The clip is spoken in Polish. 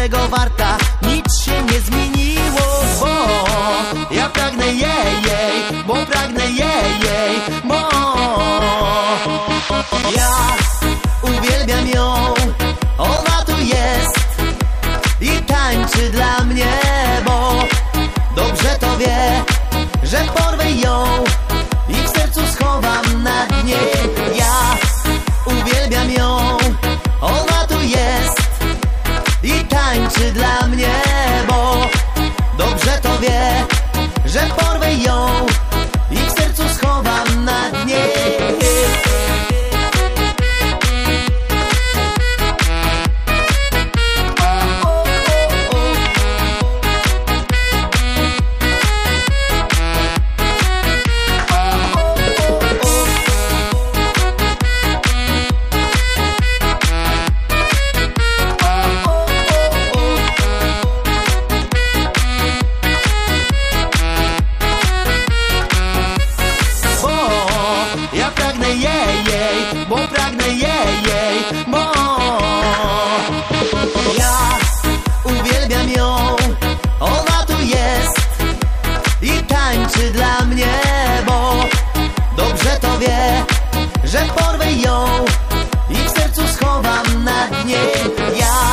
każdego warta. Nic się nie zmieniło, bo Ja pragnę jej, jej Bo pragnę jej, jej Bo Ja uwielbiam ją. Ona tu jest I tańczy dla mnie, bo Dobrze to wie Że porwę ją I w sercu schowam na dnie. Ja uwielbiam ją tańczy dla mnie, bo Dobrze to wie Że porwę bo pragnę jej, jej, bo ja uwielbiam ją, ona tu jest i tańczy dla mnie, bo dobrze to wie, że porwę ją i w sercu schowam na dnie. Ja